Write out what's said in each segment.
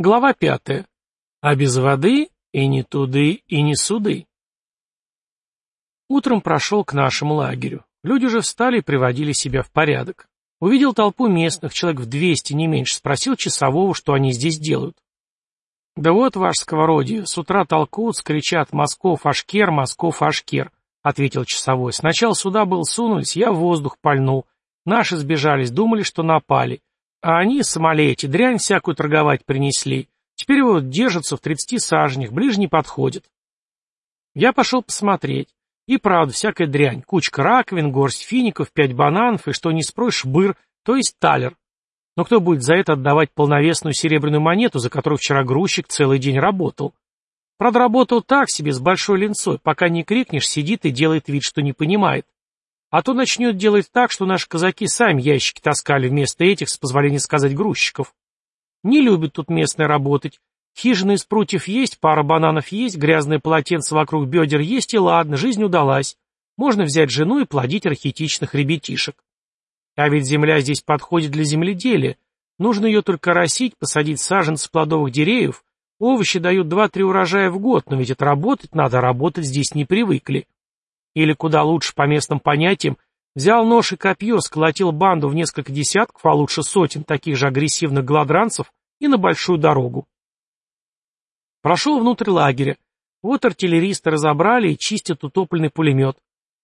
Глава пятая. А без воды и не туды, и не суды. Утром прошел к нашему лагерю. Люди уже встали и приводили себя в порядок. Увидел толпу местных, человек в двести, не меньше, спросил часового, что они здесь делают. «Да вот, ваш сковородие, с утра толкут, кричат «Москов, Ашкер, Москов, Ашкер», — ответил часовой. «Сначала сюда был сунулись, я в воздух пальнул. Наши сбежались, думали, что напали. А они, самолети, дрянь всякую торговать принесли. Теперь вот держатся в тридцати сажнях, ближе не подходят». Я пошел посмотреть. И правда, всякая дрянь. Кучка раковин, горсть фиников, пять бананов и, что не спросишь, быр, то есть талер. Но кто будет за это отдавать полновесную серебряную монету, за которую вчера грузчик целый день работал? Правда, работал так себе, с большой линцой, пока не крикнешь, сидит и делает вид, что не понимает. А то начнет делать так, что наши казаки сами ящики таскали вместо этих, с позволения сказать, грузчиков. Не любят тут местные работать. Хижина из прутьев есть, пара бананов есть, грязное полотенце вокруг бедер есть, и ладно, жизнь удалась. Можно взять жену и плодить архетичных ребятишек. А ведь земля здесь подходит для земледелия. Нужно ее только росить, посадить саженцы плодовых деревьев. Овощи дают два-три урожая в год, но ведь это работать надо, работать здесь не привыкли. Или куда лучше по местным понятиям, взял нож и копье, сколотил банду в несколько десятков, а лучше сотен таких же агрессивных гладранцев и на большую дорогу. Прошел внутрь лагеря. Вот артиллеристы разобрали и чистят утопленный пулемет.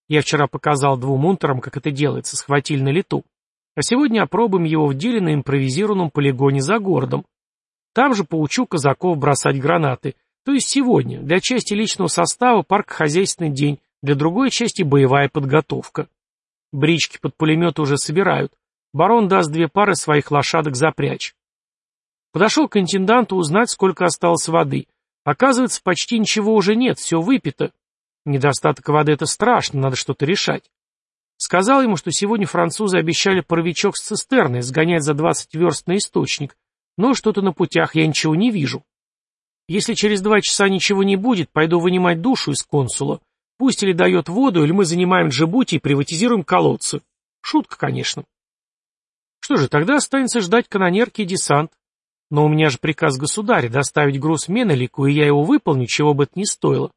Я вчера показал двум унтерам, как это делается, схватили на лету. А сегодня опробуем его в деле на импровизированном полигоне за городом. Там же поучу казаков бросать гранаты. То есть сегодня, для части личного состава парк-хозяйственный день, для другой части боевая подготовка. Брички под пулеметы уже собирают. Барон даст две пары своих лошадок запрячь. Подошел к интенданту узнать, сколько осталось воды. Оказывается, почти ничего уже нет, все выпито. Недостаток воды — это страшно, надо что-то решать. Сказал ему, что сегодня французы обещали паровичок с цистерной сгонять за 20 верст на источник, но что-то на путях я ничего не вижу. Если через два часа ничего не будет, пойду вынимать душу из консула. Пусть или дает воду, или мы занимаем Джибути и приватизируем колодцы. Шутка, конечно. Что же, тогда останется ждать канонерки и десант. Но у меня же приказ государя доставить груз Менелику, и я его выполню, чего бы это ни стоило.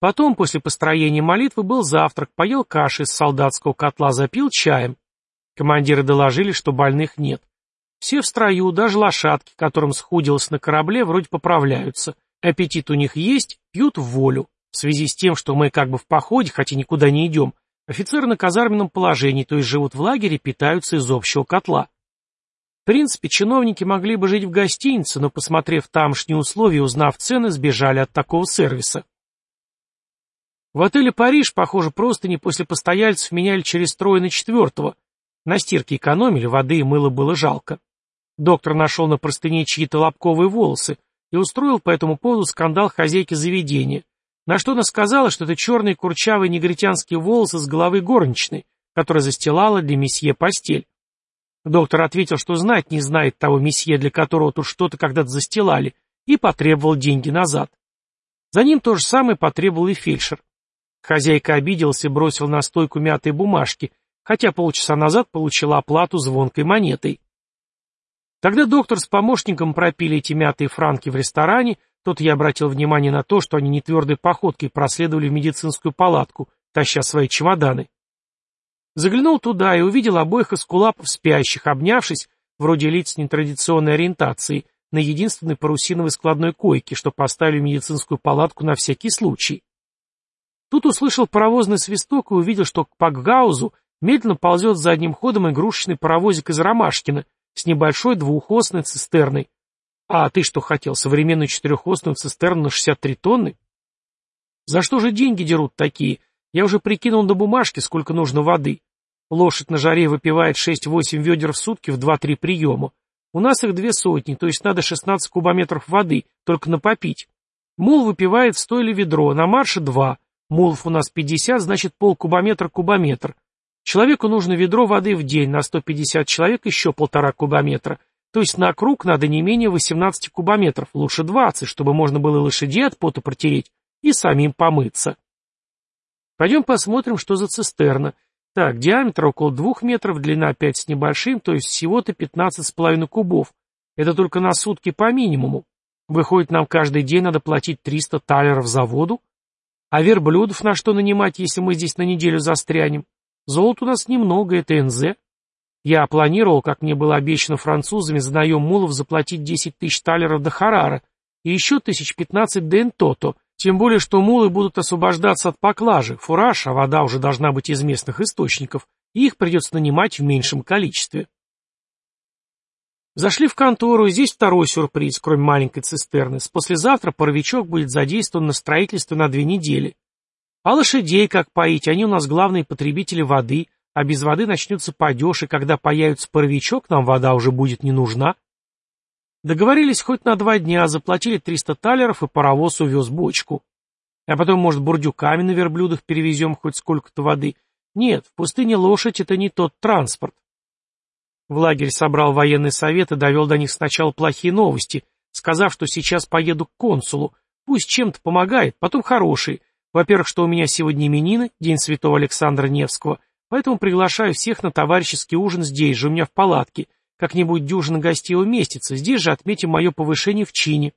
Потом, после построения молитвы, был завтрак, поел каши из солдатского котла, запил чаем. Командиры доложили, что больных нет. Все в строю, даже лошадки, которым схудилось на корабле, вроде поправляются. Аппетит у них есть, пьют в волю. В связи с тем, что мы как бы в походе, хотя никуда не идем, офицеры на казарменном положении, то есть живут в лагере, питаются из общего котла. В принципе, чиновники могли бы жить в гостинице, но, посмотрев тамошние условия узнав цены, сбежали от такого сервиса. В отеле «Париж», похоже, просто не после постояльцев меняли через трое на четвертого. На стирке экономили, воды и мыла было жалко. Доктор нашел на простыне чьи-то лобковые волосы и устроил по этому поводу скандал хозяйки заведения, на что она сказала, что это черные курчавые негритянские волосы с головы горничной, которая застилала для месье постель. Доктор ответил, что знать не знает того месье, для которого тут что-то когда-то застилали, и потребовал деньги назад. За ним то же самое потребовал и фельдшер. Хозяйка обиделась и бросил на стойку мятые бумажки, хотя полчаса назад получила оплату звонкой монетой. Тогда доктор с помощником пропили эти мятые франки в ресторане, тут я обратил внимание на то, что они не твердой походкой проследовали в медицинскую палатку, таща свои чемоданы. Заглянул туда и увидел обоих эскулапов спящих, обнявшись, вроде лиц нетрадиционной ориентации, на единственной парусиновой складной койке, что поставили в медицинскую палатку на всякий случай. Тут услышал паровозный свисток и увидел, что к Пакгаузу медленно ползет задним ходом игрушечный паровозик из Ромашкина с небольшой двухосной цистерной. А ты что хотел, современную четырехосную цистерну на 63 тонны? За что же деньги дерут такие? Я уже прикинул до бумажки, сколько нужно воды. Лошадь на жаре выпивает 6-8 ведер в сутки в 2-3 приема. У нас их две сотни, то есть надо 16 кубометров воды, только на попить. Мул выпивает в стойле ведро, на марше два. Мулов у нас 50, значит полкубометра кубометр. Человеку нужно ведро воды в день, на 150 человек еще полтора кубометра. То есть на круг надо не менее 18 кубометров, лучше 20, чтобы можно было лошадей от пота протереть и самим помыться. Пойдем посмотрим, что за цистерна. Так, диаметр около двух метров, длина 5 с небольшим, то есть всего-то 15,5 кубов. Это только на сутки по минимуму. Выходит, нам каждый день надо платить 300 талеров за воду? А верблюдов на что нанимать, если мы здесь на неделю застрянем? Золота у нас немного, это НЗ. Я планировал, как мне было обещано французами, за наем мулов заплатить 10 тысяч талеров до Харара и еще тысяч пятнадцать до Энтото, тем более, что мулы будут освобождаться от поклажи, фураж, а вода уже должна быть из местных источников, и их придется нанимать в меньшем количестве. Зашли в контору, и здесь второй сюрприз, кроме маленькой цистерны. С послезавтра паровичок будет задействован на строительство на две недели. А лошадей как поить, они у нас главные потребители воды, а без воды начнется падеж, и когда появится паровичок, нам вода уже будет не нужна. Договорились хоть на два дня, заплатили 300 талеров, и паровоз увез бочку. А потом, может, бурдюками на верблюдах перевезем хоть сколько-то воды. Нет, в пустыне лошадь — это не тот транспорт. В лагерь собрал военный совет и довел до них сначала плохие новости, сказав, что сейчас поеду к консулу, пусть чем-то помогает, потом хороший. Во-первых, что у меня сегодня именины, день святого Александра Невского, поэтому приглашаю всех на товарищеский ужин здесь же, у меня в палатке. Как-нибудь дюжина гостей уместится, здесь же отметим мое повышение в чине.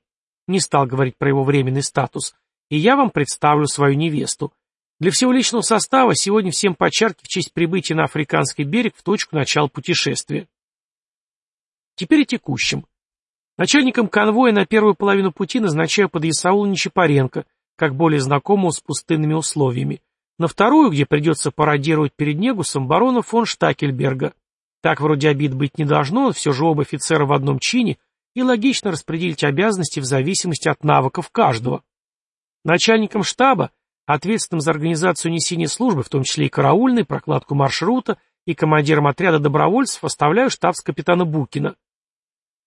Не стал говорить про его временный статус. И я вам представлю свою невесту. Для всего личного состава сегодня всем по чарке в честь прибытия на Африканский берег в точку начала путешествия. Теперь о текущем. Начальником конвоя на первую половину пути назначаю под Исаула Нечапаренко, как более знакомого с пустынными условиями. На вторую, где придется пародировать перед Негусом, барона фон Штакельберга. Так вроде обид быть не должно, все же оба офицера в одном чине, и логично распределить обязанности в зависимости от навыков каждого. Начальником штаба Ответственным за организацию несения службы, в том числе и караульной, прокладку маршрута и командиром отряда добровольцев оставляю штабс-капитана Букина.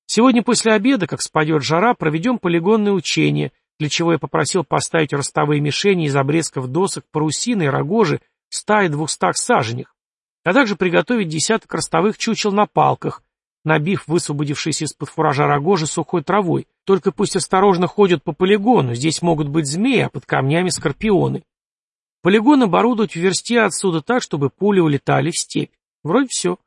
Сегодня после обеда, как спадет жара, проведем полигонное учение, для чего я попросил поставить ростовые мишени из обрезков досок, парусины и рогожи в стае двухстах саженях, а также приготовить десяток ростовых чучел на палках, набив высвободившиеся из-под фуража рогожи сухой травой. Только пусть осторожно ходят по полигону, здесь могут быть змеи, а под камнями скорпионы. Полигон оборудовать в версте отсюда так, чтобы пули улетали в степь. Вроде все.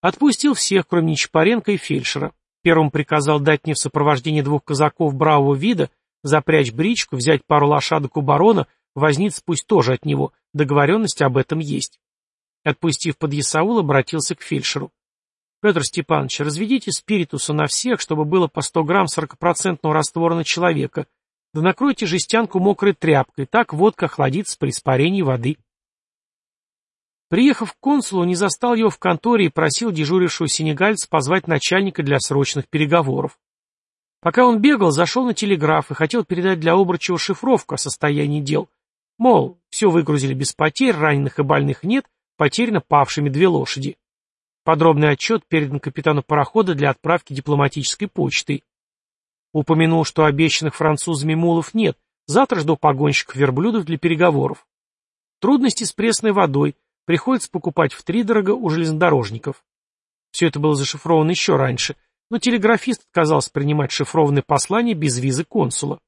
Отпустил всех, кроме Нечапаренко и фельдшера. Первым приказал дать мне в сопровождении двух казаков бравого вида, запрячь бричку, взять пару лошадок у барона, возниц пусть тоже от него, договоренность об этом есть. Отпустив под Ясаул, обратился к фельдшеру. Петр Степанович, разведите спиритуса на всех, чтобы было по 100 грамм 40% раствора на человека. Да накройте жестянку мокрой тряпкой, так водка охладится при испарении воды. Приехав к консулу, не застал его в конторе и просил дежурившего сенегальца позвать начальника для срочных переговоров. Пока он бегал, зашел на телеграф и хотел передать для Обручева шифровку о состоянии дел. Мол, все выгрузили без потерь, раненых и больных нет, потеряно павшими две лошади. Подробный отчет передан капитану парохода для отправки дипломатической почтой. Упомянул, что обещанных французами мулов нет, завтра жду погонщиков верблюдов для переговоров. Трудности с пресной водой, приходится покупать втридорого у железнодорожников. Все это было зашифровано еще раньше, но телеграфист отказался принимать шифрованные послания без визы консула.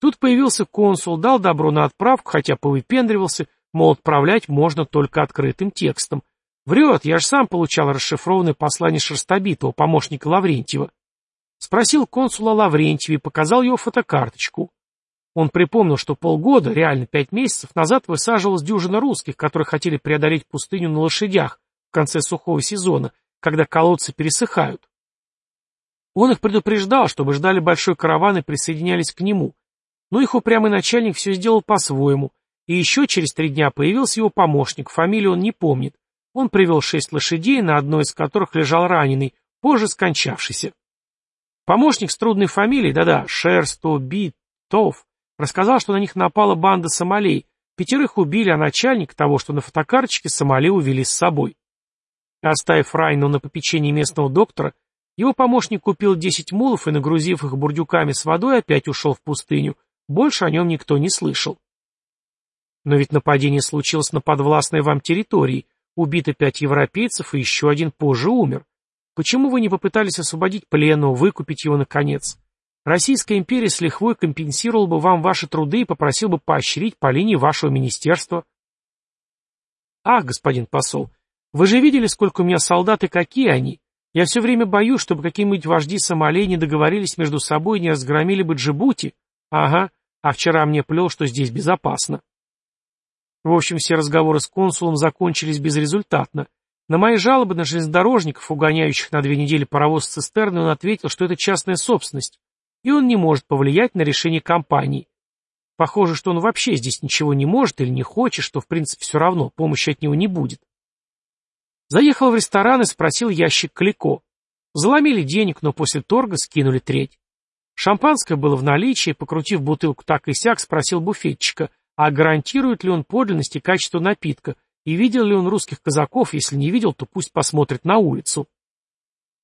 Тут появился консул, дал добро на отправку, хотя повыпендривался, мол, отправлять можно только открытым текстом, Врет, я же сам получал расшифрованное послание Шерстобитова, помощника Лаврентьева. Спросил консула Лаврентьева и показал его фотокарточку. Он припомнил, что полгода, реально пять месяцев назад высаживалась дюжина русских, которые хотели преодолеть пустыню на лошадях в конце сухого сезона, когда колодцы пересыхают. Он их предупреждал, чтобы ждали большой караван и присоединялись к нему. Но их упрямый начальник все сделал по-своему, и еще через три дня появился его помощник, фамилию он не помнит, он привел шесть лошадей, на одной из которых лежал раненый, позже скончавшийся. Помощник с трудной фамилией, да-да, Шерсто, Бит, Тов, рассказал, что на них напала банда сомалей, пятерых убили, а начальник того, что на фотокарточке сомали увели с собой. Оставив раненого на попечении местного доктора, его помощник купил десять мулов и, нагрузив их бурдюками с водой, опять ушел в пустыню. Больше о нем никто не слышал. Но ведь нападение случилось на подвластной вам территории, Убито пять европейцев, и еще один позже умер. Почему вы не попытались освободить пленного, выкупить его наконец? Российская империя с лихвой компенсировала бы вам ваши труды и попросил бы поощрить по линии вашего министерства. Ах, господин посол, вы же видели, сколько у меня солдат и какие они. Я все время боюсь, чтобы какие-нибудь вожди Сомали не договорились между собой и не разгромили бы Джибути. Ага, а вчера мне плел, что здесь безопасно. В общем, все разговоры с консулом закончились безрезультатно. На мои жалобы на железнодорожников, угоняющих на две недели паровоз цистерны, он ответил, что это частная собственность, и он не может повлиять на решение компании. Похоже, что он вообще здесь ничего не может или не хочет, что в принципе все равно, помощи от него не будет. Заехал в ресторан и спросил ящик Калико. Заломили денег, но после торга скинули треть. Шампанское было в наличии, покрутив бутылку так и сяк, спросил буфетчика, а гарантирует ли он подлинность и качество напитка, и видел ли он русских казаков, если не видел, то пусть посмотрит на улицу.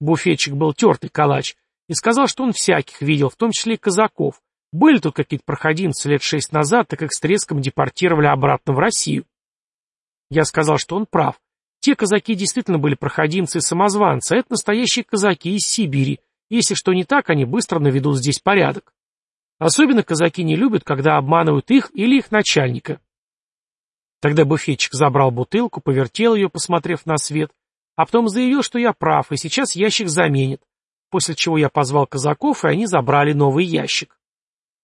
Буфетчик был тертый калач и сказал, что он всяких видел, в том числе и казаков, были тут какие-то проходимцы лет шесть назад, так как с треском депортировали обратно в Россию. Я сказал, что он прав. Те казаки действительно были проходимцы и самозванцы, а это настоящие казаки из Сибири. Если что не так, они быстро наведут здесь порядок. Особенно казаки не любят, когда обманывают их или их начальника. Тогда буфетчик забрал бутылку, повертел ее, посмотрев на свет, а потом заявил, что я прав, и сейчас ящик заменит, после чего я позвал казаков, и они забрали новый ящик.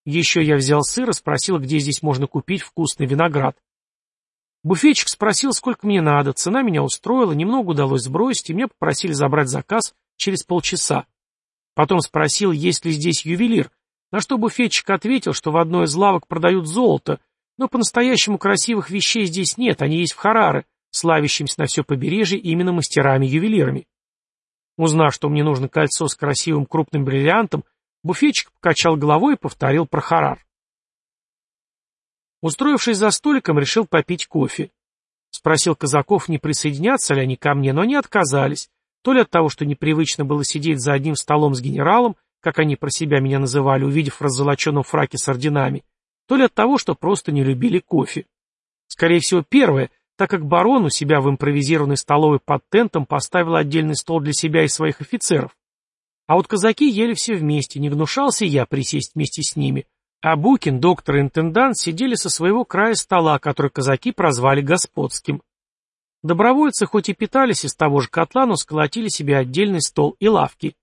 Еще я взял сыр и спросил, где здесь можно купить вкусный виноград. Буфетчик спросил, сколько мне надо, цена меня устроила, немного удалось сбросить, и мне попросили забрать заказ через полчаса. Потом спросил, есть ли здесь ювелир, на что буфетчик ответил, что в одной из лавок продают золото, но по-настоящему красивых вещей здесь нет, они есть в Хараре, славящимся на все побережье именно мастерами-ювелирами. Узнав, что мне нужно кольцо с красивым крупным бриллиантом, Буфетчик покачал головой и повторил про Харар. Устроившись за столиком, решил попить кофе. Спросил казаков, не присоединятся ли они ко мне, но они отказались. То ли от того, что непривычно было сидеть за одним столом с генералом, как они про себя меня называли, увидев в раззолоченном фраке с орденами, то ли от того, что просто не любили кофе. Скорее всего, первое, так как барон у себя в импровизированной столовой под тентом поставил отдельный стол для себя и своих офицеров. А вот казаки ели все вместе, не гнушался я присесть вместе с ними. А Букин, доктор и интендант сидели со своего края стола, который казаки прозвали господским. Добровольцы хоть и питались из того же котла, но сколотили себе отдельный стол и лавки.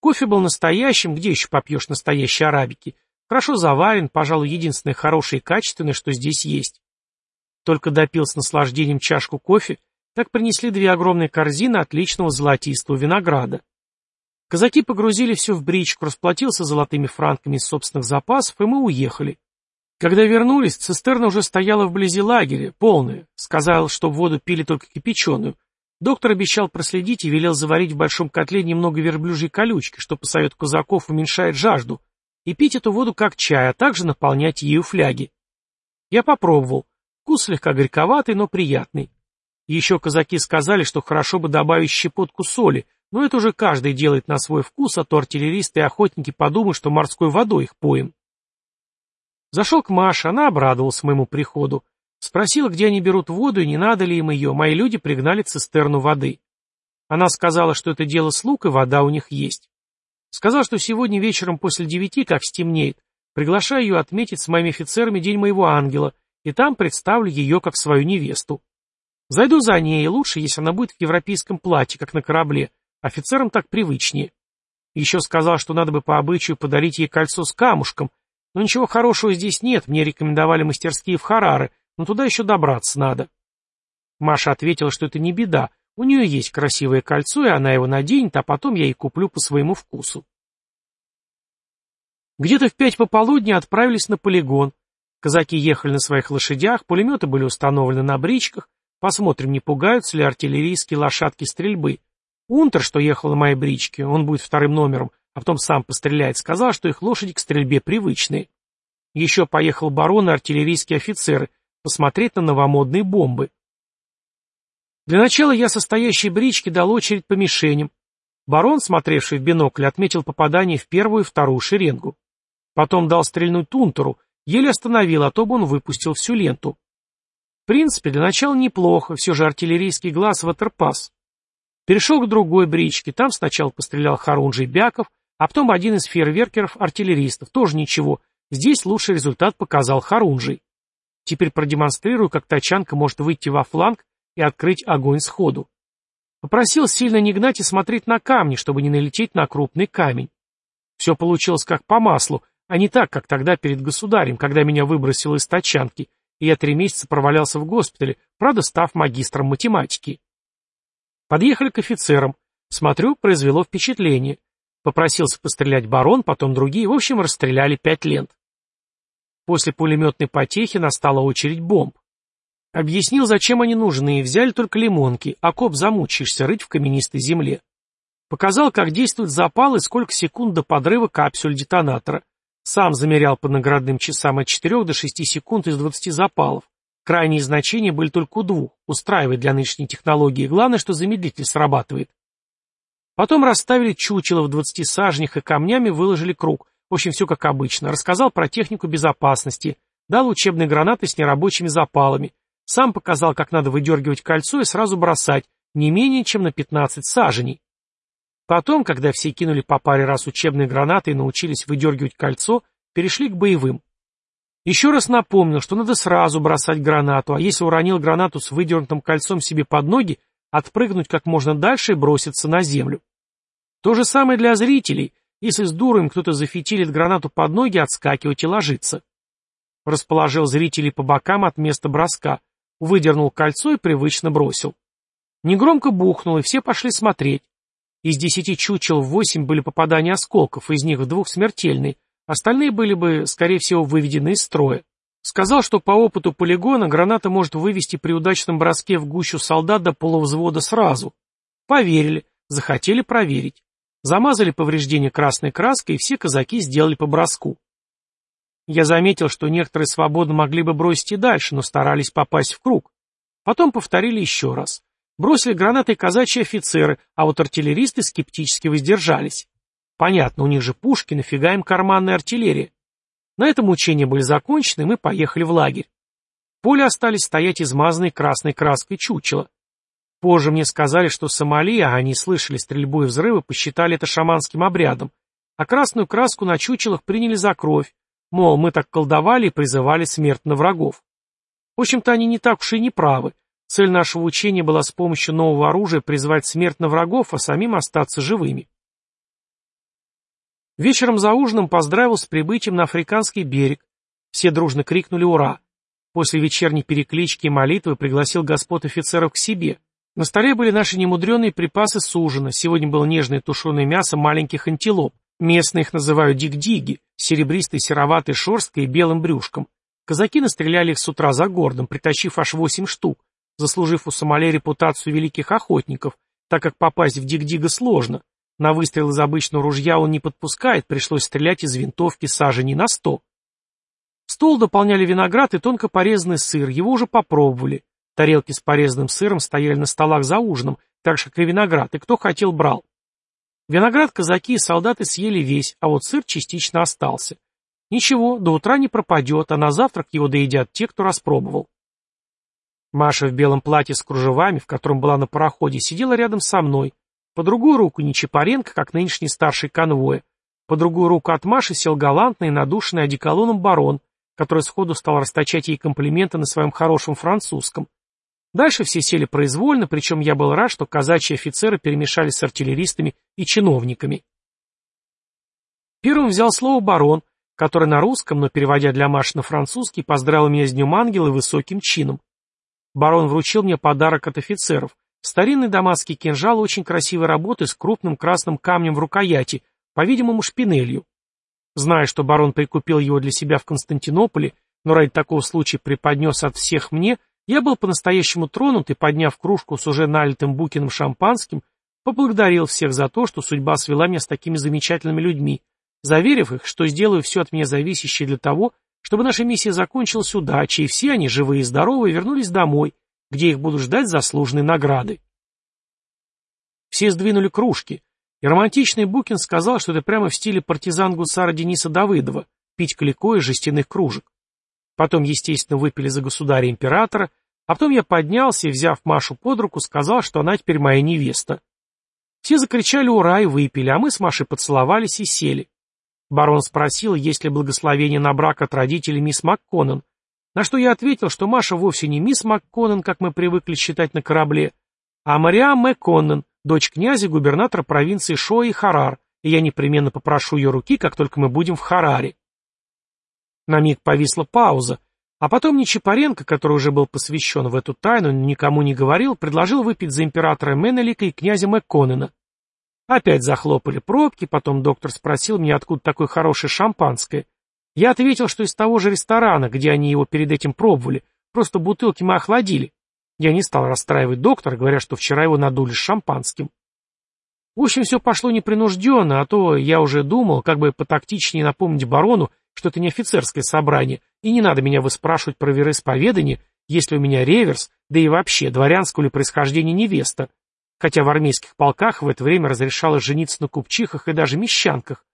Кофе был настоящим, где еще попьешь настоящие арабики. Хорошо заварен, пожалуй, единственное хорошее и качественное, что здесь есть. Только допил с наслаждением чашку кофе, так принесли две огромные корзины отличного золотистого винограда. Казаки погрузили все в бричку, расплатился золотыми франками из собственных запасов, и мы уехали. Когда вернулись, цистерна уже стояла вблизи лагеря, полная. Сказал, что воду пили только кипяченую. Доктор обещал проследить и велел заварить в большом котле немного верблюжьей колючки, что по совету казаков уменьшает жажду, и пить эту воду как чай, а также наполнять ею фляги. Я попробовал. Вкус слегка горьковатый, но приятный. Еще казаки сказали, что хорошо бы добавить щепотку соли, но это уже каждый делает на свой вкус, а то артиллеристы и охотники подумают, что морской водой их поем. Зашел к Маше, она обрадовалась моему приходу. Спросила, где они берут воду и не надо ли им ее, мои люди пригнали цистерну воды. Она сказала, что это дело слуг и вода у них есть. Сказал, что сегодня вечером после девяти, как стемнеет, приглашаю ее отметить с моими офицерами день моего ангела, и там представлю ее как свою невесту. Зайду за ней, и лучше, если она будет в европейском платье, как на корабле, Офицерам так привычнее. Еще сказал, что надо бы по обычаю подарить ей кольцо с камушком, но ничего хорошего здесь нет, мне рекомендовали мастерские в Хараре, но туда еще добраться надо. Маша ответила, что это не беда, у нее есть красивое кольцо, и она его наденет, а потом я ей куплю по своему вкусу. Где-то в пять пополудни отправились на полигон. Казаки ехали на своих лошадях, пулеметы были установлены на бричках, посмотрим, не пугаются ли артиллерийские лошадки стрельбы. Унтер, что ехал на моей бричке, он будет вторым номером, а потом сам постреляет, сказал, что их лошади к стрельбе привычные. Еще поехал барон и артиллерийские офицеры посмотреть на новомодные бомбы. Для начала я со стоящей брички дал очередь по мишеням. Барон, смотревший в бинокль, отметил попадание в первую и вторую шеренгу. Потом дал стрельнуть Тунтеру, еле остановил, а то бы он выпустил всю ленту. В принципе, для начала неплохо, все же артиллерийский глаз ватерпас. Перешел к другой бричке, там сначала пострелял Харунжий Бяков, а потом один из фейерверкеров-артиллеристов, тоже ничего, здесь лучший результат показал Харунжий. Теперь продемонстрирую, как тачанка может выйти во фланг и открыть огонь сходу. Попросил сильно не гнать и смотреть на камни, чтобы не налететь на крупный камень. Все получилось как по маслу, а не так, как тогда перед государем, когда меня выбросило из тачанки, и я три месяца провалялся в госпитале, правда, став магистром математики. Подъехали к офицерам. Смотрю, произвело впечатление. Попросился пострелять барон, потом другие, в общем, расстреляли пять лент. После пулеметной потехи настала очередь бомб. Объяснил, зачем они нужны, и взяли только лимонки, а коп замучаешься рыть в каменистой земле. Показал, как действует запал и сколько секунд до подрыва капсюль детонатора. Сам замерял по наградным часам от 4 до 6 секунд из 20 запалов. Крайние значения были только у двух, устраивает для нынешней технологии, главное, что замедлитель срабатывает. Потом расставили чучело в 20 сажнях и камнями выложили круг. В общем, все как обычно. Рассказал про технику безопасности, дал учебные гранаты с нерабочими запалами, сам показал, как надо выдергивать кольцо и сразу бросать, не менее чем на 15 саженей. Потом, когда все кинули по паре раз учебные гранаты и научились выдергивать кольцо, перешли к боевым. Еще раз напомнил, что надо сразу бросать гранату, а если уронил гранату с выдернутым кольцом себе под ноги, отпрыгнуть как можно дальше и броситься на землю. То же самое для зрителей. Если с дуром кто-то зафитилит гранату под ноги, отскакивать и ложиться. Расположил зрителей по бокам от места броска, выдернул кольцо и привычно бросил. Негромко бухнул, и все пошли смотреть. Из десяти чучел восемь были попадания осколков, из них в двух смертельные, остальные были бы, скорее всего, выведены из строя. Сказал, что по опыту полигона граната может вывести при удачном броске в гущу солдат до полувзвода сразу. Поверили, захотели проверить. Замазали повреждения красной краской, и все казаки сделали по броску. Я заметил, что некоторые свободно могли бы бросить и дальше, но старались попасть в круг. Потом повторили еще раз. Бросили гранаты казачьи офицеры, а вот артиллеристы скептически воздержались. Понятно, у них же пушки, нафига им карманная артиллерия. На этом учения были закончены, мы поехали в лагерь. В поле остались стоять измазанные красной краской чучела. Позже мне сказали, что Сомали, а они слышали стрельбу и взрывы, посчитали это шаманским обрядом, а красную краску на чучелах приняли за кровь, Мол, мы так колдовали и призывали смерть на врагов. В общем-то, они не так уж и не правы. Цель нашего учения была с помощью нового оружия призвать смерть на врагов, а самим остаться живыми. Вечером за ужином поздравил с прибытием на африканский берег. Все дружно крикнули «Ура!». После вечерней переклички и молитвы пригласил господ офицеров к себе. На столе были наши немудреные припасы с ужина. Сегодня было нежное тушеное мясо маленьких антилоп. Местные их называют дик-диги, серебристой сероватой шерсткой и белым брюшком. Казаки настреляли их с утра за городом, притащив аж восемь штук, заслужив у Сомали репутацию великих охотников, так как попасть в дик-дига сложно. На выстрел из обычного ружья он не подпускает, пришлось стрелять из винтовки сажени на сто. Стол дополняли виноград и тонко порезанный сыр, его уже попробовали. Тарелки с порезанным сыром стояли на столах за ужином, так же, как и виноград, и кто хотел, брал. Виноград казаки и солдаты съели весь, а вот сыр частично остался. Ничего, до утра не пропадет, а на завтрак его доедят те, кто распробовал. Маша в белом платье с кружевами, в котором была на пароходе, сидела рядом со мной. По другую руку не Чапаренко, как нынешний старший конвоя. По другую руку от Маши сел галантный и надушенный одеколоном барон, который сходу стал расточать ей комплименты на своем хорошем французском. Дальше все сели произвольно, причем я был рад, что казачьи офицеры перемешались с артиллеристами и чиновниками. Первым взял слово барон, который на русском, но переводя для Маши на французский, поздравил меня с Днем Ангела и высоким чином. Барон вручил мне подарок от офицеров. Старинный дамасский кинжал очень красивой работы с крупным красным камнем в рукояти, по-видимому, шпинелью. Зная, что барон прикупил его для себя в Константинополе, но ради такого случая преподнес от всех мне, я был по-настоящему тронут и, подняв кружку с уже налитым Букиным шампанским, поблагодарил всех за то, что судьба свела меня с такими замечательными людьми, заверив их, что сделаю все от меня зависящее для того, чтобы наша миссия закончилась удачей, и все они, живые и здоровые, вернулись домой, где их будут ждать заслуженные награды. Все сдвинули кружки, и романтичный Букин сказал, что это прямо в стиле партизан гусара Дениса Давыдова, пить калико из жестяных кружек. Потом, естественно, выпили за государя-императора, а потом я поднялся и, взяв Машу под руку, сказал, что она теперь моя невеста. Все закричали «Ура!» и выпили, а мы с Машей поцеловались и сели. Барон спросил, есть ли благословение на брак от родителей мисс МакКоннен, на что я ответил, что Маша вовсе не мисс МакКоннен, как мы привыкли считать на корабле, а Мариам Мэкконнен, дочь князя губернатора провинции Шоа и Харар, и я непременно попрошу ее руки, как только мы будем в Хараре. На миг повисла пауза, а потом Нечипаренко, который уже был посвящен в эту тайну, но никому не говорил, предложил выпить за императора Менелика и князя Мэкконена. Опять захлопали пробки, потом доктор спросил меня, откуда такое хорошее шампанское. Я ответил, что из того же ресторана, где они его перед этим пробовали, просто бутылки мы охладили. Я не стал расстраивать доктора, говоря, что вчера его надули с шампанским. В общем, все пошло непринужденно, а то я уже думал, как бы потактичнее напомнить барону, что это не офицерское собрание, и не надо меня выспрашивать про вероисповедание, если у меня реверс, да и вообще дворянского ли происхождения невеста, хотя в армейских полках в это время разрешалось жениться на купчихах и даже мещанках.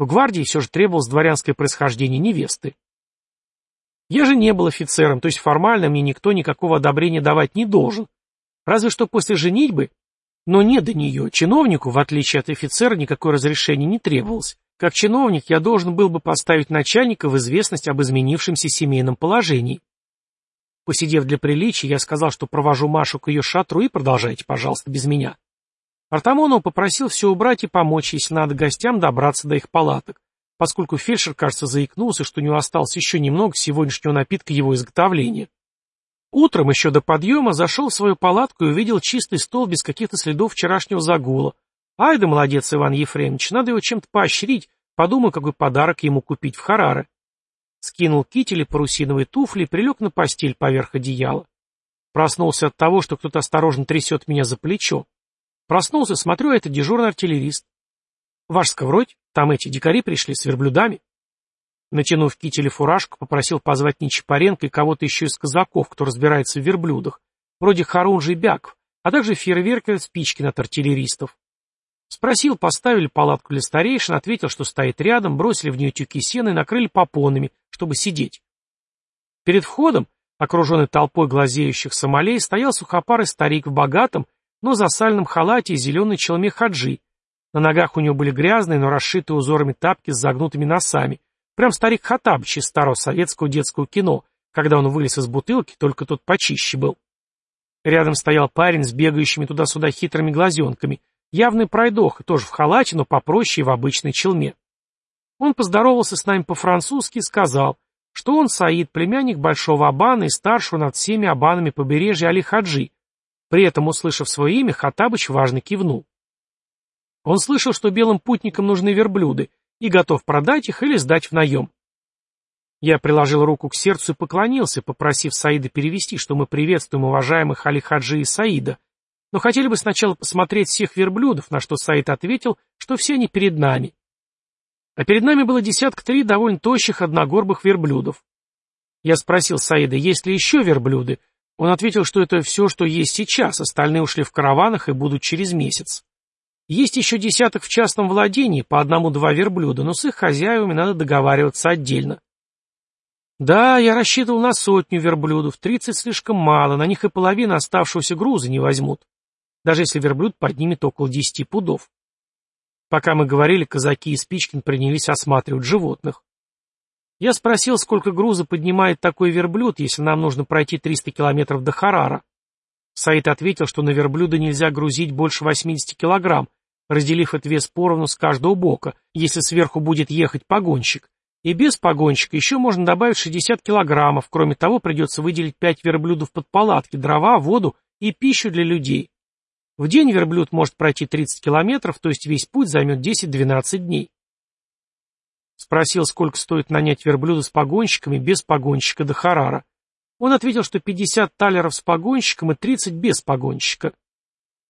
В гвардии все же требовалось дворянское происхождение невесты. Я же не был офицером, то есть формально мне никто никакого одобрения давать не должен. Разве что после женитьбы. Но не до нее. Чиновнику, в отличие от офицера, никакое разрешение не требовалось. Как чиновник я должен был бы поставить начальника в известность об изменившемся семейном положении. Посидев для приличия, я сказал, что провожу Машу к ее шатру и продолжайте, пожалуйста, без меня. Артамонов попросил все убрать и помочь, если надо гостям добраться до их палаток поскольку фельдшер, кажется, заикнулся, что у него осталось еще немного сегодняшнего напитка его изготовления. Утром, еще до подъема, зашел в свою палатку и увидел чистый стол без каких-то следов вчерашнего загула. Ай да молодец, Иван Ефремович, надо его чем-то поощрить, подумал, какой подарок ему купить в Хараре. Скинул китель и парусиновые туфли и прилег на постель поверх одеяла. Проснулся от того, что кто-то осторожно трясет меня за плечо. Проснулся, смотрю, это дежурный артиллерист. Ваш сковородь, там эти дикари пришли с верблюдами. Натянув китель и фуражку, попросил позвать Нечапаренко и кого-то еще из казаков, кто разбирается в верблюдах, вроде Харунжи и Бяков, а также фейерверки спички над артиллеристов. Спросил, поставили палатку для старейшин, ответил, что стоит рядом, бросили в нее тюки сена и накрыли попонами, чтобы сидеть. Перед входом, окруженный толпой глазеющих сомалей, стоял сухопарый старик в богатом, но засальном халате и зеленой челме хаджи, на ногах у него были грязные, но расшитые узорами тапки с загнутыми носами. Прям старик Хатабыч из старого советского детского кино, когда он вылез из бутылки, только тот почище был. Рядом стоял парень с бегающими туда-сюда хитрыми глазенками, явный пройдох, тоже в халате, но попроще и в обычной челме. Он поздоровался с нами по-французски и сказал, что он Саид, племянник большого Абана и старшего над всеми Абанами побережья Али Хаджи. При этом, услышав свое имя, Хатабыч важно кивнул. Он слышал, что белым путникам нужны верблюды, и готов продать их или сдать в наем. Я приложил руку к сердцу и поклонился, попросив Саида перевести, что мы приветствуем уважаемых Али Хаджи и Саида, но хотели бы сначала посмотреть всех верблюдов, на что Саид ответил, что все они перед нами. А перед нами было десятка три довольно тощих одногорбых верблюдов. Я спросил Саида, есть ли еще верблюды. Он ответил, что это все, что есть сейчас, остальные ушли в караванах и будут через месяц. Есть еще десяток в частном владении, по одному-два верблюда, но с их хозяевами надо договариваться отдельно. Да, я рассчитывал на сотню верблюдов, тридцать слишком мало, на них и половина оставшегося груза не возьмут, даже если верблюд поднимет около десяти пудов. Пока мы говорили, казаки и Спичкин принялись осматривать животных. Я спросил, сколько груза поднимает такой верблюд, если нам нужно пройти 300 километров до Харара. Саид ответил, что на верблюда нельзя грузить больше 80 килограмм, разделив этот вес поровну с каждого бока, если сверху будет ехать погонщик. И без погонщика еще можно добавить 60 килограммов, кроме того придется выделить 5 верблюдов под палатки, дрова, воду и пищу для людей. В день верблюд может пройти 30 километров, то есть весь путь займет 10-12 дней. Спросил, сколько стоит нанять верблюда с погонщиками без погонщика до Харара. Он ответил, что 50 талеров с погонщиком и 30 без погонщика.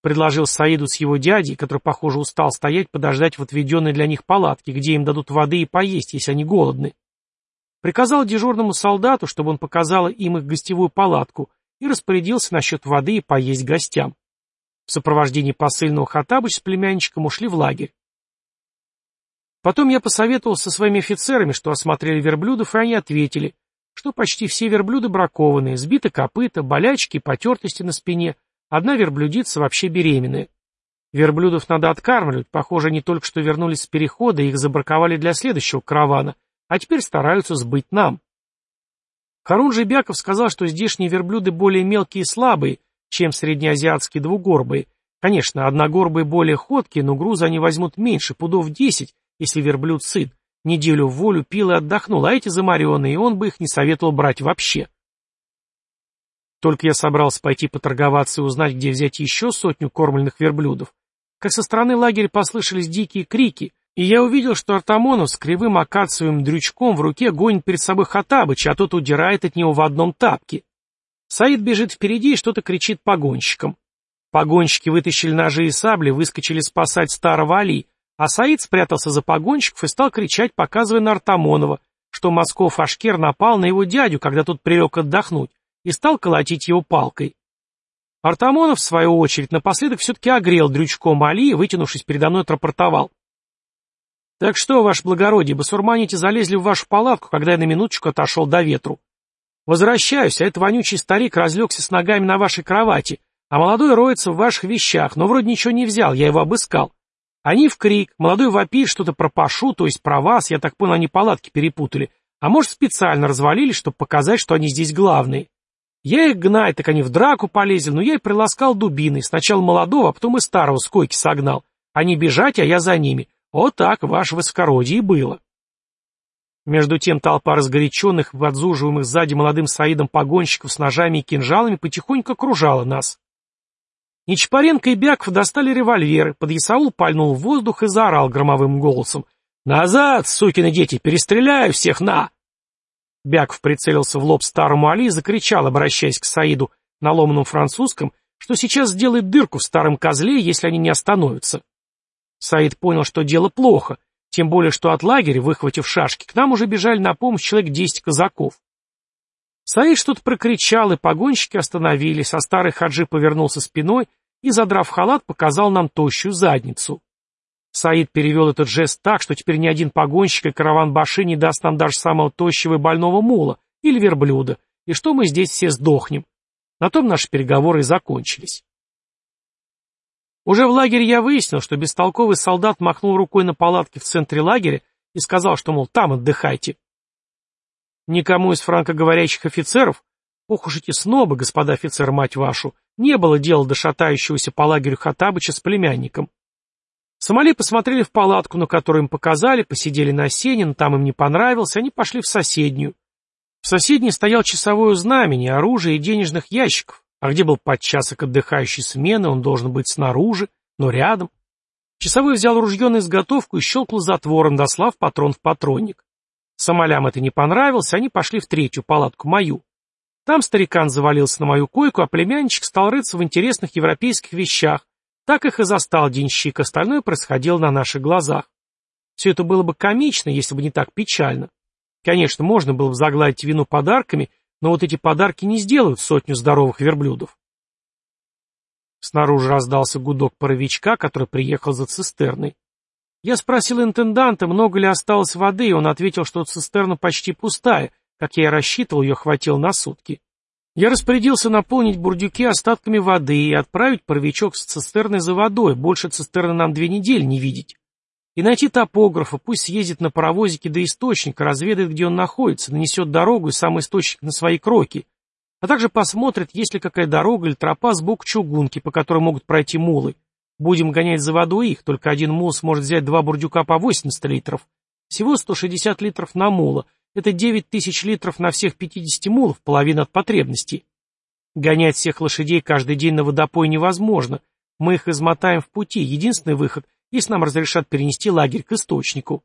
Предложил Саиду с его дядей, который, похоже, устал стоять, подождать в отведенной для них палатке, где им дадут воды и поесть, если они голодны. Приказал дежурному солдату, чтобы он показал им их гостевую палатку, и распорядился насчет воды и поесть гостям. В сопровождении посыльного Хатабыч с племянничком ушли в лагерь. Потом я посоветовал со своими офицерами, что осмотрели верблюдов, и они ответили, что почти все верблюды бракованные, сбиты копыта, болячки, потертости на спине — Одна верблюдица вообще беременная. Верблюдов надо откармливать, похоже, они только что вернулись с перехода, их забраковали для следующего каравана, а теперь стараются сбыть нам. Харун Жебяков сказал, что здешние верблюды более мелкие и слабые, чем среднеазиатские двугорбые. Конечно, одногорбые более ходкие, но груза они возьмут меньше, пудов десять, если верблюд сыт. Неделю в волю пил и отдохнул, а эти замаренные, и он бы их не советовал брать вообще. Только я собрался пойти поторговаться и узнать, где взять еще сотню кормленных верблюдов, как со стороны лагеря послышались дикие крики, и я увидел, что Артамонов с кривым акациевым дрючком в руке гонит перед собой Хатабыча, а тот удирает от него в одном тапке. Саид бежит впереди и что-то кричит погонщикам. Погонщики вытащили ножи и сабли, выскочили спасать старого Али, а Саид спрятался за погонщиков и стал кричать, показывая на Артамонова, что Москов Ашкер напал на его дядю, когда тот прилег отдохнуть, и стал колотить его палкой. Артамонов, в свою очередь, напоследок все-таки огрел дрючком Али и, вытянувшись передо мной, отрапортовал. «Так что, ваше благородие, басурманити залезли в вашу палатку, когда я на минуточку отошел до ветру. Возвращаюсь, а этот вонючий старик разлегся с ногами на вашей кровати, а молодой роется в ваших вещах, но вроде ничего не взял, я его обыскал. Они в крик, молодой вопит что-то про Пашу, то есть про вас, я так понял, они палатки перепутали, а может специально развалили, чтобы показать, что они здесь главные. Я их гнать, так они в драку полезли, но я и приласкал дубиной, сначала молодого, а потом и старого с койки согнал. Они бежать, а я за ними. Вот так, ваше высокородие, и было. Между тем толпа разгоряченных, подзуживаемых сзади молодым Саидом погонщиков с ножами и кинжалами потихоньку окружала нас. Нечапаренко и Бяков достали револьверы, подъясаул пальнул в воздух и заорал громовым голосом. «Назад, сукины дети, перестреляю всех на!» Бяков прицелился в лоб старому Али и закричал, обращаясь к Саиду на ломаном французском, что сейчас сделает дырку в старом козле, если они не остановятся. Саид понял, что дело плохо, тем более, что от лагеря, выхватив шашки, к нам уже бежали на помощь человек десять казаков. Саид что-то прокричал, и погонщики остановились, а старый хаджи повернулся спиной и, задрав халат, показал нам тощую задницу. Саид перевел этот жест так, что теперь ни один погонщик и караван Баши не даст нам даже самого тощего и больного мула или верблюда, и что мы здесь все сдохнем. На том наши переговоры и закончились. Уже в лагере я выяснил, что бестолковый солдат махнул рукой на палатке в центре лагеря и сказал, что, мол, там отдыхайте. Никому из франкоговорящих офицеров, ох уж эти снобы, господа офицеры, мать вашу, не было дела до шатающегося по лагерю Хатабыча с племянником. Сомали посмотрели в палатку, на которую им показали, посидели на сене, но там им не понравилось, они пошли в соседнюю. В соседней стоял часовое знамение, оружие и денежных ящиков. А где был подчасок отдыхающей смены, он должен быть снаружи, но рядом. Часовой взял ружье на изготовку и щелкнул затвором, дослав патрон в патронник. Сомалям это не понравилось, они пошли в третью палатку, мою. Там старикан завалился на мою койку, а племянничек стал рыться в интересных европейских вещах, так их и застал денщик, остальное происходило на наших глазах. Все это было бы комично, если бы не так печально. Конечно, можно было бы загладить вину подарками, но вот эти подарки не сделают сотню здоровых верблюдов. Снаружи раздался гудок паровичка, который приехал за цистерной. Я спросил интенданта, много ли осталось воды, и он ответил, что цистерна почти пустая, как я и рассчитывал, ее хватило на сутки. Я распорядился наполнить бурдюки остатками воды и отправить паровичок с цистерны за водой, больше цистерны нам две недели не видеть. И найти топографа, пусть съездит на паровозике до источника, разведает, где он находится, нанесет дорогу и сам источник на свои кроки, а также посмотрит, есть ли какая дорога или тропа сбоку чугунки, по которой могут пройти мулы. Будем гонять за водой их, только один мул сможет взять два бурдюка по 80 литров. Всего 160 литров на мула, это 9 тысяч литров на всех 50 мулов, половина от потребностей. Гонять всех лошадей каждый день на водопой невозможно. Мы их измотаем в пути. Единственный выход, если нам разрешат перенести лагерь к источнику.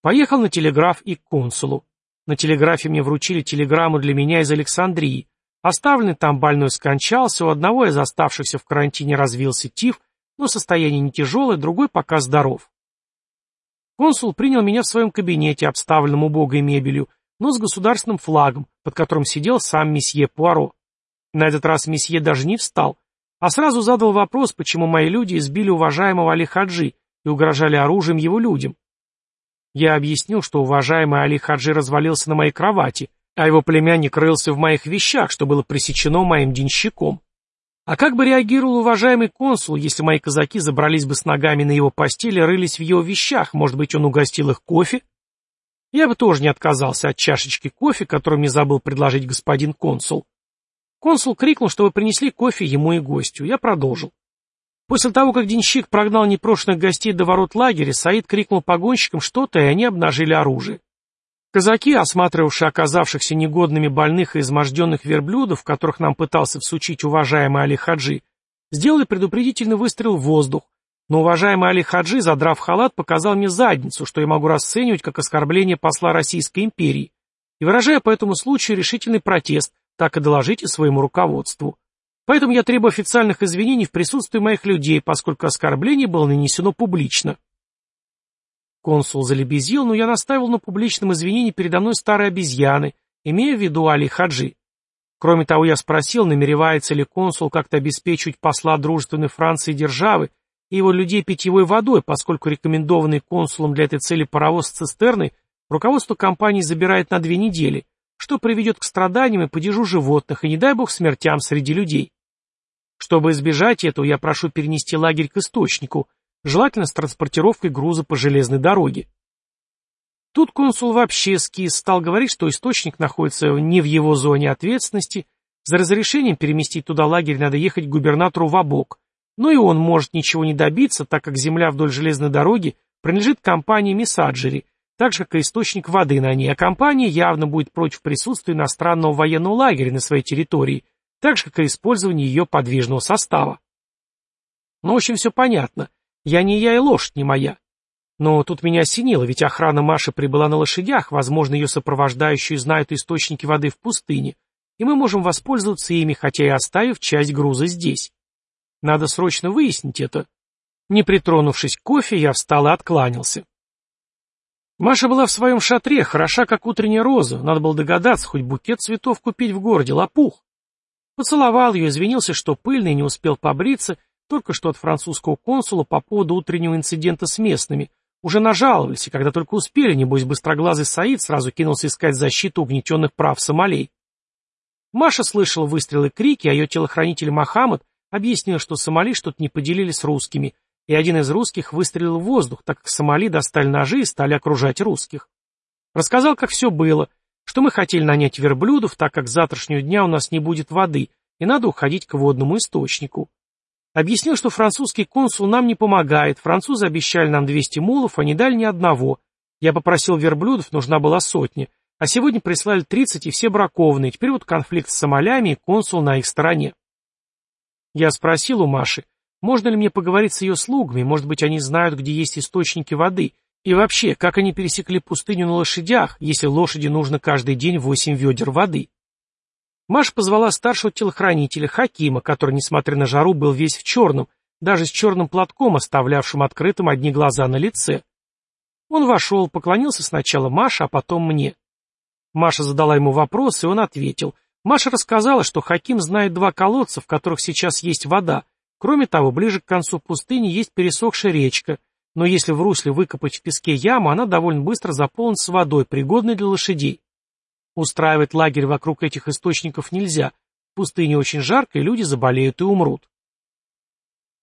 Поехал на телеграф и к консулу. На телеграфе мне вручили телеграмму для меня из Александрии. Оставленный там больной скончался, у одного из оставшихся в карантине развился тиф, но состояние не тяжелое, другой пока здоров. Консул принял меня в своем кабинете, обставленном убогой мебелью, но с государственным флагом, под которым сидел сам месье Пуаро. На этот раз месье даже не встал, а сразу задал вопрос, почему мои люди избили уважаемого Али Хаджи и угрожали оружием его людям. Я объяснил, что уважаемый Али Хаджи развалился на моей кровати, а его племянник рылся в моих вещах, что было пресечено моим денщиком. А как бы реагировал уважаемый консул, если мои казаки забрались бы с ногами на его постель и рылись в его вещах, может быть, он угостил их кофе? Я бы тоже не отказался от чашечки кофе, которую мне забыл предложить господин консул. Консул крикнул, чтобы принесли кофе ему и гостю. Я продолжил. После того, как денщик прогнал непрошенных гостей до ворот лагеря, Саид крикнул погонщикам что-то, и они обнажили оружие. Казаки, осматривавшие оказавшихся негодными больных и изможденных верблюдов, которых нам пытался всучить уважаемый Али Хаджи, сделали предупредительный выстрел в воздух, но уважаемый Али Хаджи, задрав халат, показал мне задницу, что я могу расценивать как оскорбление посла Российской империи, и выражая по этому случаю решительный протест, так и доложите своему руководству. Поэтому я требую официальных извинений в присутствии моих людей, поскольку оскорбление было нанесено публично. Консул залебезил, но я настаивал на публичном извинении передо мной старой обезьяны, имея в виду Али Хаджи. Кроме того, я спросил, намеревается ли консул как-то обеспечивать посла дружественной Франции державы и его людей питьевой водой, поскольку рекомендованный консулом для этой цели паровоз с цистерной руководство компании забирает на две недели, что приведет к страданиям и падежу животных, и не дай бог смертям среди людей. Чтобы избежать этого, я прошу перенести лагерь к источнику, желательно с транспортировкой груза по железной дороге. Тут консул вообще скис, стал говорить, что источник находится не в его зоне ответственности, за разрешением переместить туда лагерь надо ехать к губернатору в обок, но и он может ничего не добиться, так как земля вдоль железной дороги принадлежит компании Мисаджери, так же, как и источник воды на ней, а компания явно будет против присутствия иностранного военного лагеря на своей территории, так же, как и использования ее подвижного состава. Ну, в общем, все понятно. Я не я и лошадь не моя. Но тут меня осенило, ведь охрана Маши прибыла на лошадях, возможно, ее сопровождающие знают источники воды в пустыне, и мы можем воспользоваться ими, хотя и оставив часть груза здесь. Надо срочно выяснить это. Не притронувшись к кофе, я встал и откланялся. Маша была в своем шатре, хороша, как утренняя роза. Надо было догадаться, хоть букет цветов купить в городе, лопух. Поцеловал ее, извинился, что пыльный, не успел побриться, только что от французского консула по поводу утреннего инцидента с местными. Уже нажаловались, и когда только успели, небось быстроглазый Саид сразу кинулся искать защиту угнетенных прав Сомалей. Маша слышала выстрелы крики, а ее телохранитель Мохаммад объяснил, что Сомали что-то не поделили с русскими, и один из русских выстрелил в воздух, так как Сомали достали ножи и стали окружать русских. Рассказал, как все было, что мы хотели нанять верблюдов, так как с завтрашнего дня у нас не будет воды, и надо уходить к водному источнику. Объяснил, что французский консул нам не помогает, французы обещали нам 200 мулов, а не дали ни одного. Я попросил верблюдов, нужна была сотня, а сегодня прислали 30 и все бракованные, теперь вот конфликт с Сомалями и консул на их стороне. Я спросил у Маши, можно ли мне поговорить с ее слугами, может быть, они знают, где есть источники воды, и вообще, как они пересекли пустыню на лошадях, если лошади нужно каждый день 8 ведер воды. Маша позвала старшего телохранителя, Хакима, который, несмотря на жару, был весь в черном, даже с черным платком, оставлявшим открытым одни глаза на лице. Он вошел, поклонился сначала Маше, а потом мне. Маша задала ему вопрос, и он ответил. Маша рассказала, что Хаким знает два колодца, в которых сейчас есть вода. Кроме того, ближе к концу пустыни есть пересохшая речка, но если в русле выкопать в песке яму, она довольно быстро заполнится водой, пригодной для лошадей. Устраивать лагерь вокруг этих источников нельзя. В пустыне очень жарко, и люди заболеют и умрут.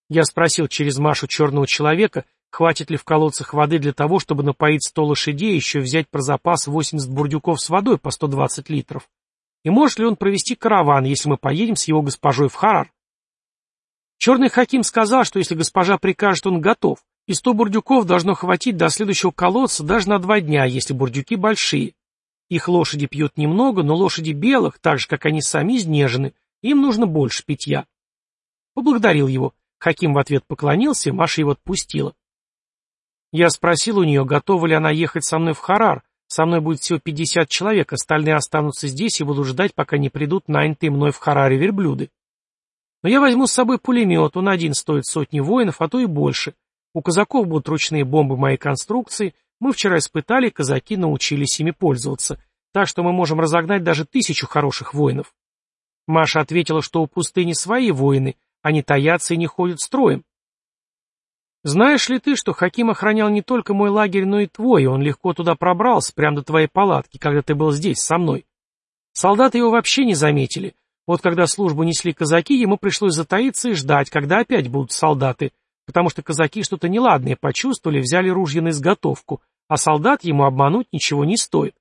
Я спросил через Машу черного человека, хватит ли в колодцах воды для того, чтобы напоить сто лошадей и еще взять про запас 80 бурдюков с водой по 120 литров. И может ли он провести караван, если мы поедем с его госпожой в Харар? Черный Хаким сказал, что если госпожа прикажет, он готов, и сто бурдюков должно хватить до следующего колодца даже на два дня, если бурдюки большие. Их лошади пьют немного, но лошади белых, так же, как они сами, изнежены, им нужно больше питья. Поблагодарил его. Хаким в ответ поклонился, Маша его отпустила. Я спросил у нее, готова ли она ехать со мной в Харар. Со мной будет всего 50 человек, остальные останутся здесь и будут ждать, пока не придут нанятые мной в Хараре верблюды. Но я возьму с собой пулемет, он один стоит сотни воинов, а то и больше. У казаков будут ручные бомбы моей конструкции, мы вчера испытали, казаки научились ими пользоваться, так что мы можем разогнать даже тысячу хороших воинов. Маша ответила, что у пустыни свои воины, они таятся и не ходят строем. Знаешь ли ты, что Хаким охранял не только мой лагерь, но и твой, и он легко туда пробрался, прямо до твоей палатки, когда ты был здесь, со мной. Солдаты его вообще не заметили. Вот когда службу несли казаки, ему пришлось затаиться и ждать, когда опять будут солдаты, потому что казаки что-то неладное почувствовали, взяли ружья на изготовку, а солдат ему обмануть ничего не стоит.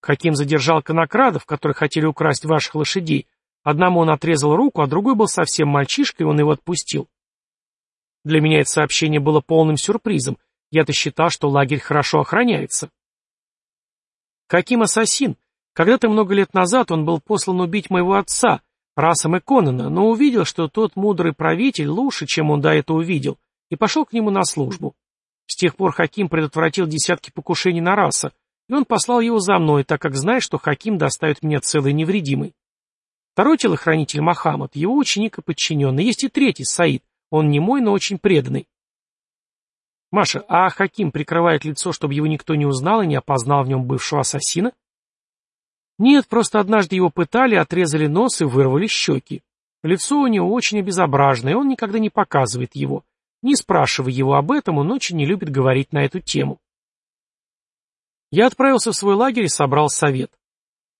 Хаким задержал конокрадов, которые хотели украсть ваших лошадей, Одному он отрезал руку, а другой был совсем мальчишкой, и он его отпустил. Для меня это сообщение было полным сюрпризом. Я-то считал, что лагерь хорошо охраняется. Каким ассасин? Когда-то много лет назад он был послан убить моего отца, Расом Конана, но увидел, что тот мудрый правитель лучше, чем он до этого увидел, и пошел к нему на службу. С тех пор Хаким предотвратил десятки покушений на Раса, и он послал его за мной, так как знает, что Хаким доставит меня целый и невредимый. Второй телохранитель Махамад, его ученик и подчиненный. Есть и третий, Саид. Он не мой, но очень преданный. Маша, а Хаким прикрывает лицо, чтобы его никто не узнал и не опознал в нем бывшего ассасина? Нет, просто однажды его пытали, отрезали нос и вырвали щеки. Лицо у него очень обезображенное, он никогда не показывает его. Не спрашивая его об этом, он очень не любит говорить на эту тему. Я отправился в свой лагерь и собрал совет.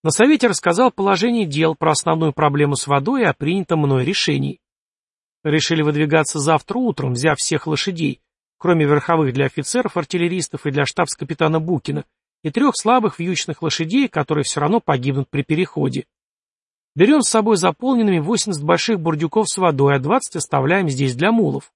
На совете рассказал положение дел про основную проблему с водой и о принятом мной решении. Решили выдвигаться завтра утром, взяв всех лошадей, кроме верховых для офицеров, артиллеристов и для штабс-капитана Букина, и трех слабых вьючных лошадей, которые все равно погибнут при переходе. Берем с собой заполненными 80 больших бурдюков с водой, а 20 оставляем здесь для мулов.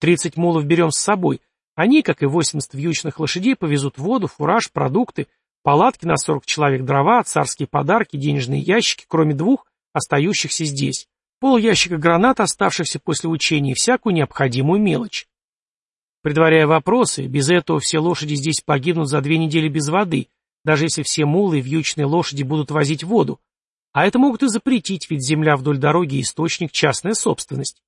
30 мулов берем с собой. Они, как и 80 вьючных лошадей, повезут воду, фураж, продукты, палатки на 40 человек, дрова, царские подарки, денежные ящики, кроме двух, остающихся здесь. Пол ящика гранат, оставшихся после учения, и всякую необходимую мелочь. Предваряя вопросы, без этого все лошади здесь погибнут за две недели без воды, даже если все мулы и вьючные лошади будут возить воду. А это могут и запретить, ведь земля вдоль дороги – источник частная собственность.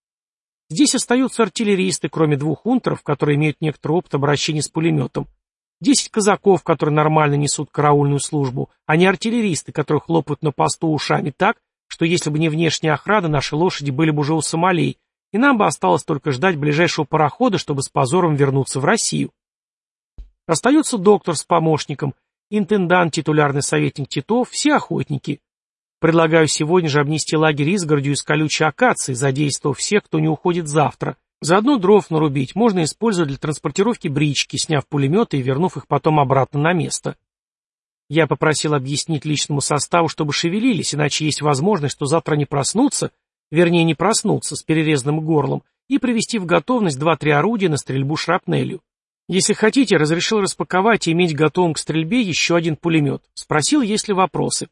Здесь остаются артиллеристы, кроме двух унтеров, которые имеют некоторый опыт обращения с пулеметом. Десять казаков, которые нормально несут караульную службу, а не артиллеристы, которые хлопают на посту ушами так, что если бы не внешняя охрана, наши лошади были бы уже у Сомалей, и нам бы осталось только ждать ближайшего парохода, чтобы с позором вернуться в Россию. Остается доктор с помощником, интендант, титулярный советник Титов, все охотники. Предлагаю сегодня же обнести лагерь изгородью из колючей акации, задействовав всех, кто не уходит завтра. Заодно дров нарубить можно использовать для транспортировки брички, сняв пулеметы и вернув их потом обратно на место. Я попросил объяснить личному составу, чтобы шевелились, иначе есть возможность, что завтра не проснутся вернее не проснуться с перерезанным горлом, и привести в готовность два-три орудия на стрельбу шрапнелью. Если хотите, разрешил распаковать и иметь готовым к стрельбе еще один пулемет. Спросил, есть ли вопросы.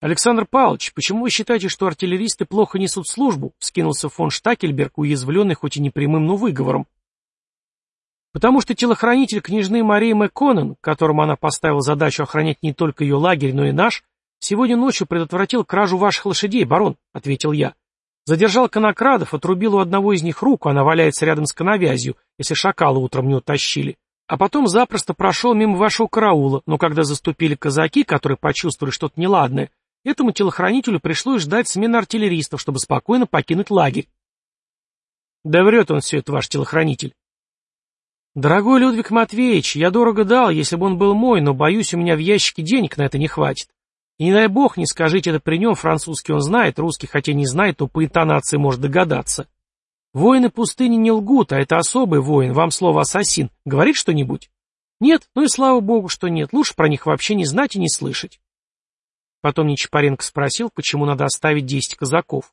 «Александр Павлович, почему вы считаете, что артиллеристы плохо несут службу?» — скинулся фон Штакельберг, уязвленный хоть и непрямым, но выговором. «Потому что телохранитель княжны Марии Мэкконен, которому она поставила задачу охранять не только ее лагерь, но и наш, «Сегодня ночью предотвратил кражу ваших лошадей, барон», — ответил я. «Задержал конокрадов, отрубил у одного из них руку, она валяется рядом с коновязью, если шакалы утром не утащили. А потом запросто прошел мимо вашего караула, но когда заступили казаки, которые почувствовали что-то неладное, этому телохранителю пришлось ждать смены артиллеристов, чтобы спокойно покинуть лагерь». «Да врет он все это, ваш телохранитель». «Дорогой Людвиг Матвеевич, я дорого дал, если бы он был мой, но, боюсь, у меня в ящике денег на это не хватит. И не дай бог, не скажите это при нем, французский он знает, русский хотя не знает, то по интонации может догадаться. Воины пустыни не лгут, а это особый воин, вам слово «ассасин». Говорит что-нибудь? Нет, ну и слава богу, что нет, лучше про них вообще не знать и не слышать. Потом Нечапаренко спросил, почему надо оставить десять казаков.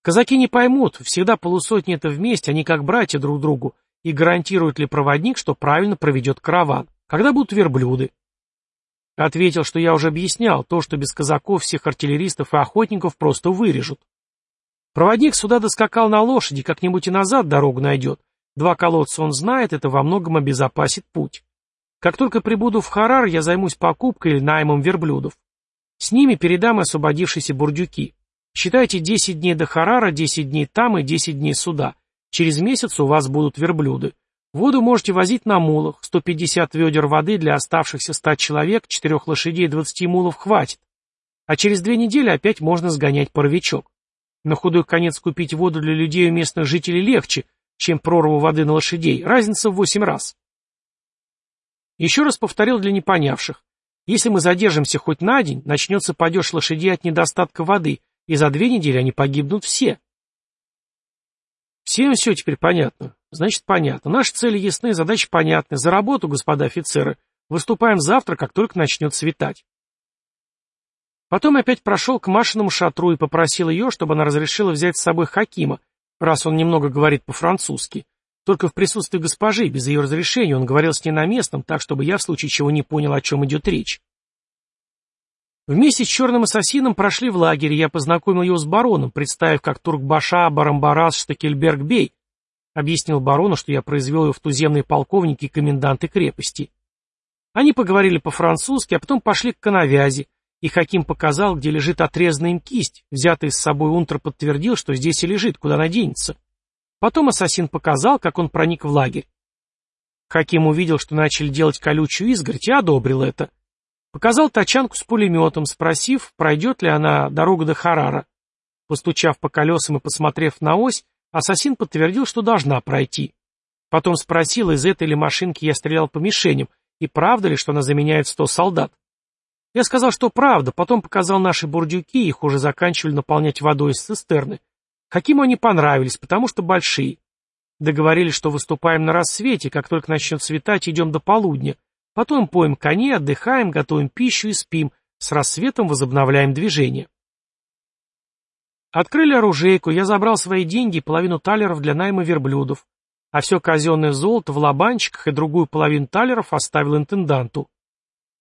Казаки не поймут, всегда полусотни это вместе, они как братья друг другу, и гарантирует ли проводник, что правильно проведет караван, когда будут верблюды. Ответил, что я уже объяснял, то, что без казаков всех артиллеристов и охотников просто вырежут. Проводник сюда доскакал на лошади, как-нибудь и назад дорогу найдет. Два колодца он знает, это во многом обезопасит путь. Как только прибуду в Харар, я займусь покупкой или наймом верблюдов. С ними передам освободившиеся бурдюки. Считайте 10 дней до Харара, 10 дней там и 10 дней сюда. Через месяц у вас будут верблюды. Воду можете возить на мулах, 150 ведер воды для оставшихся 100 человек, 4 лошадей и 20 мулов хватит. А через две недели опять можно сгонять паровичок. На худой конец купить воду для людей и местных жителей легче, чем прорву воды на лошадей, разница в 8 раз. Еще раз повторил для непонявших. Если мы задержимся хоть на день, начнется падеж лошадей от недостатка воды, и за две недели они погибнут все. Всем все теперь понятно. Значит, понятно. Наши цели ясны, задачи понятны. За работу, господа офицеры. Выступаем завтра, как только начнет светать. Потом опять прошел к Машиному шатру и попросил ее, чтобы она разрешила взять с собой Хакима, раз он немного говорит по-французски. Только в присутствии госпожи, без ее разрешения, он говорил с ней на местном, так, чтобы я в случае чего не понял, о чем идет речь. Вместе с черным ассасином прошли в лагерь, и я познакомил его с бароном, представив, как Туркбаша Барамбарас Штекельберг-Бей, объяснил барону, что я произвел его в туземные полковники и коменданты крепости. Они поговорили по-французски, а потом пошли к коновязи, и Хаким показал, где лежит отрезанная им кисть, взятый с собой унтер подтвердил, что здесь и лежит, куда она денется. Потом ассасин показал, как он проник в лагерь. Хаким увидел, что начали делать колючую изгородь, и одобрил это. Показал тачанку с пулеметом, спросив, пройдет ли она дорогу до Харара. Постучав по колесам и посмотрев на ось, ассасин подтвердил, что должна пройти. Потом спросил, из этой ли машинки я стрелял по мишеням, и правда ли, что она заменяет сто солдат. Я сказал, что правда, потом показал наши бурдюки, их уже заканчивали наполнять водой из цистерны. Хакиму они понравились, потому что большие. Договорились, что выступаем на рассвете, как только начнет светать, идем до полудня, Потом поем коней, отдыхаем, готовим пищу и спим. С рассветом возобновляем движение. Открыли оружейку, я забрал свои деньги и половину талеров для найма верблюдов, а все казенное золото в лобанчиках и другую половину талеров оставил интенданту.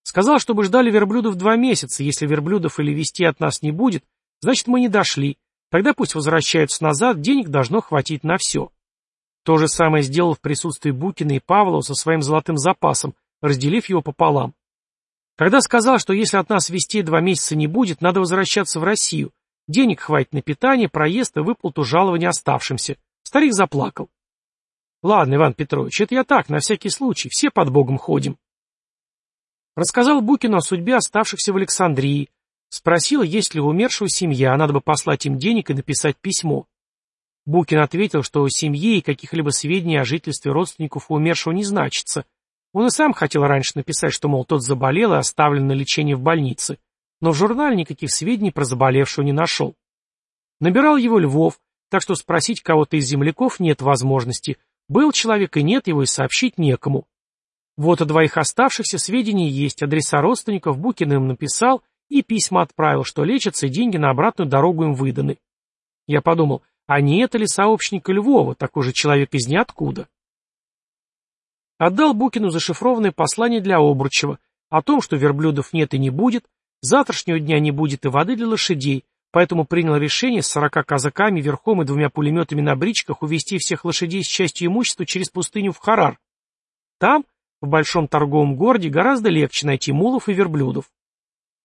Сказал, чтобы ждали верблюдов два месяца, если верблюдов или вести от нас не будет, значит мы не дошли, тогда пусть возвращаются назад, денег должно хватить на все. То же самое сделал в присутствии Букина и Павлова со своим золотым запасом, разделив его пополам. Когда сказал, что если от нас вести два месяца не будет, надо возвращаться в Россию, денег хватит на питание, проезд и выплату жалования оставшимся, старик заплакал. Ладно, Иван Петрович, это я так, на всякий случай, все под Богом ходим. Рассказал Букину о судьбе оставшихся в Александрии, спросил, есть ли у умершего семья, надо бы послать им денег и написать письмо. Букин ответил, что у семьи и каких-либо сведений о жительстве родственников у умершего не значится, он и сам хотел раньше написать, что, мол, тот заболел и оставлен на лечение в больнице, но в журнале никаких сведений про заболевшего не нашел. Набирал его Львов, так что спросить кого-то из земляков нет возможности. Был человек и нет его, и сообщить некому. Вот о двоих оставшихся сведения есть, адреса родственников Букин им написал и письма отправил, что лечатся и деньги на обратную дорогу им выданы. Я подумал, а не это ли сообщника Львова, такой же человек из ниоткуда? Отдал Букину зашифрованное послание для Обручева о том, что верблюдов нет и не будет, завтрашнего дня не будет и воды для лошадей, поэтому принял решение с сорока казаками верхом и двумя пулеметами на бричках увезти всех лошадей с частью имущества через пустыню в Харар. Там, в большом торговом городе, гораздо легче найти мулов и верблюдов.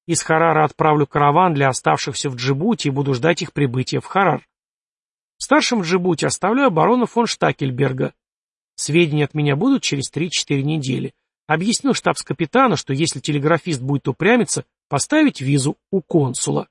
Из Харара отправлю караван для оставшихся в Джибути и буду ждать их прибытия в Харар. В старшем Джибути оставляю барона фон Штакельберга. Сведения от меня будут через 3-4 недели. Объяснил штабс-капитану, что если телеграфист будет упрямиться, поставить визу у консула.